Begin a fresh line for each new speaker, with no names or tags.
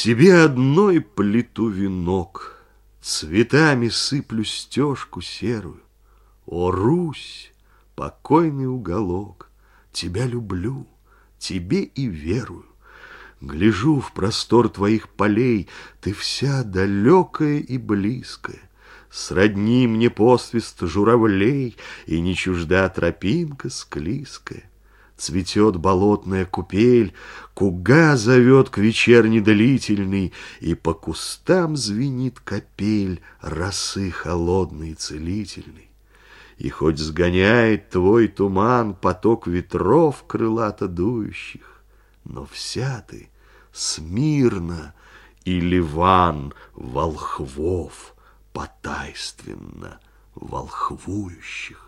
Тебе одной плиту венок, Цветами сыплю стежку серую. О, Русь, покойный уголок, Тебя люблю, тебе и верую. Гляжу в простор твоих полей, Ты вся далекая и близкая. Сродни мне посвист журавлей, И не чужда тропинка склизкая. Цветет болотная купель, Куга зовет к вечерне длительный, И по кустам звенит капель Росы холодной целительной. И хоть сгоняет твой туман Поток ветров крылато дующих, Но вся ты смирно, И Ливан волхвов потайственно волхвующих.